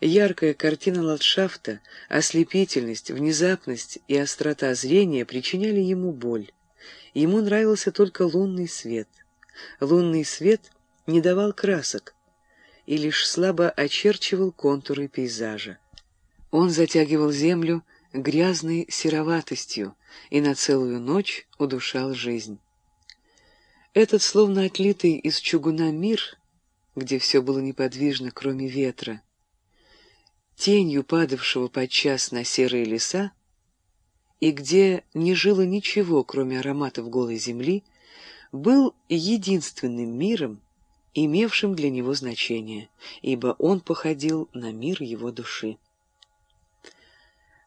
Яркая картина ландшафта, ослепительность, внезапность и острота зрения причиняли ему боль. Ему нравился только лунный свет. Лунный свет не давал красок и лишь слабо очерчивал контуры пейзажа. Он затягивал землю грязной сероватостью и на целую ночь удушал жизнь. Этот словно отлитый из чугуна мир, где все было неподвижно, кроме ветра, тенью падавшего подчас на серые леса, и где не жило ничего, кроме ароматов голой земли, был единственным миром, имевшим для него значение, ибо он походил на мир его души.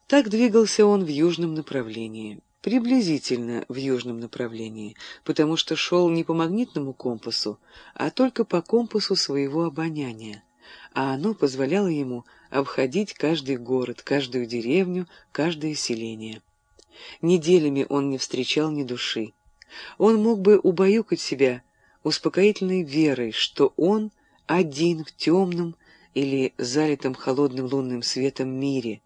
Так двигался он в южном направлении, приблизительно в южном направлении, потому что шел не по магнитному компасу, а только по компасу своего обоняния, а оно позволяло ему обходить каждый город, каждую деревню, каждое селение. Неделями он не встречал ни души. Он мог бы убаюкать себя успокоительной верой, что он один в темном или залитом холодным лунным светом мире,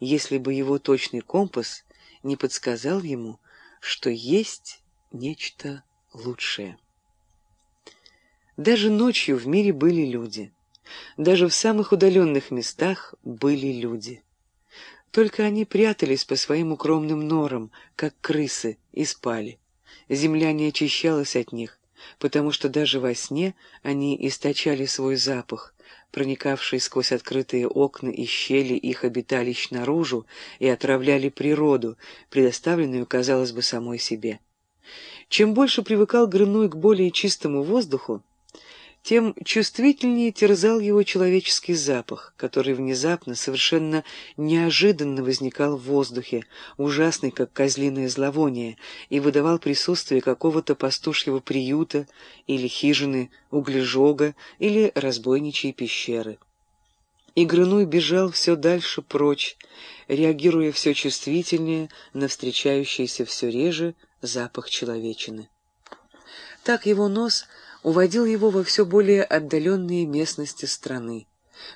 если бы его точный компас не подсказал ему, что есть нечто лучшее. Даже ночью в мире были люди. Даже в самых удаленных местах были люди. Только они прятались по своим укромным норам, как крысы, и спали. Земля не очищалась от них, потому что даже во сне они источали свой запах, проникавший сквозь открытые окна и щели их обиталищ наружу, и отравляли природу, предоставленную, казалось бы, самой себе. Чем больше привыкал Грынуй к более чистому воздуху, тем чувствительнее терзал его человеческий запах, который внезапно, совершенно неожиданно возникал в воздухе, ужасный, как козлиное зловоние, и выдавал присутствие какого-то пастушьего приюта или хижины углежога или разбойничьей пещеры. И Грынуй бежал все дальше прочь, реагируя все чувствительнее на встречающийся все реже запах человечины. Так его нос — уводил его во все более отдаленные местности страны,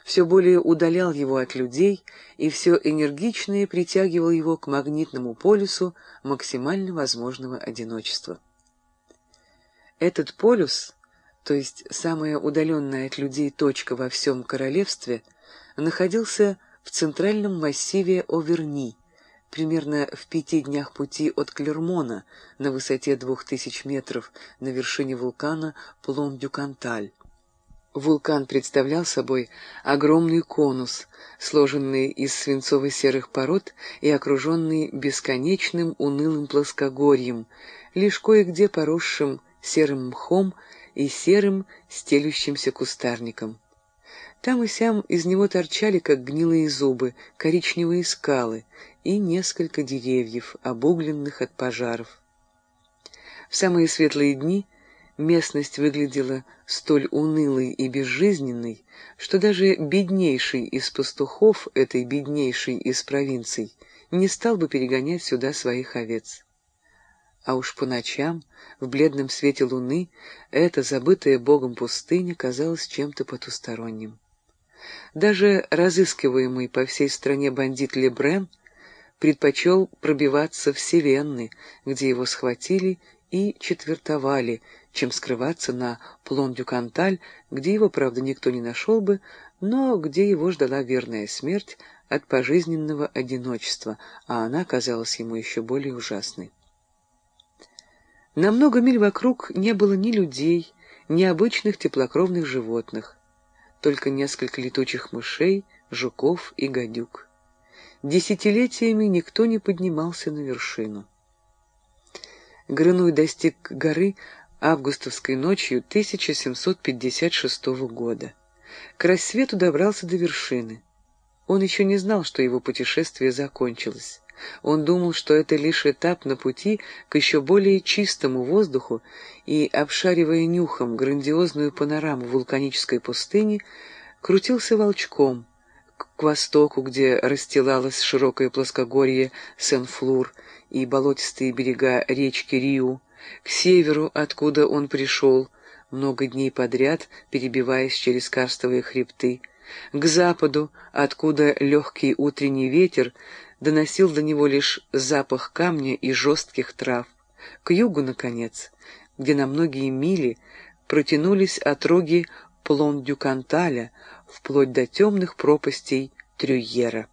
все более удалял его от людей и все энергичнее притягивал его к магнитному полюсу максимально возможного одиночества. Этот полюс, то есть самая удаленная от людей точка во всем королевстве, находился в центральном массиве Оверни, примерно в пяти днях пути от Клермона на высоте двух тысяч метров на вершине вулкана Плом-Дюканталь. Вулкан представлял собой огромный конус, сложенный из свинцово-серых пород и окруженный бесконечным унылым плоскогорьем, лишь кое-где поросшим серым мхом и серым стелющимся кустарником. Там и сям из него торчали, как гнилые зубы, коричневые скалы и несколько деревьев, обугленных от пожаров. В самые светлые дни местность выглядела столь унылой и безжизненной, что даже беднейший из пастухов этой беднейшей из провинций не стал бы перегонять сюда своих овец. А уж по ночам, в бледном свете луны, эта забытая Богом пустыня казалась чем-то потусторонним. Даже разыскиваемый по всей стране бандит Лебрен предпочел пробиваться в Севенны, где его схватили и четвертовали, чем скрываться на Плон-дю-Канталь, где его, правда, никто не нашел бы, но где его ждала верная смерть от пожизненного одиночества, а она казалась ему еще более ужасной. На много миль вокруг не было ни людей, ни обычных теплокровных животных только несколько летучих мышей, жуков и гадюк. Десятилетиями никто не поднимался на вершину. Грынуй достиг горы августовской ночью 1756 года. К рассвету добрался до вершины. Он еще не знал, что его путешествие закончилось. Он думал, что это лишь этап на пути к еще более чистому воздуху, и, обшаривая нюхом грандиозную панораму вулканической пустыни, крутился волчком к востоку, где расстилалось широкое плоскогорье Сен-Флур и болотистые берега речки Риу, к северу, откуда он пришел, много дней подряд перебиваясь через карстовые хребты, к западу, откуда легкий утренний ветер доносил до него лишь запах камня и жестких трав, к югу, наконец, где на многие мили протянулись отроги Плон-дю-Канталя вплоть до темных пропастей Трюйера.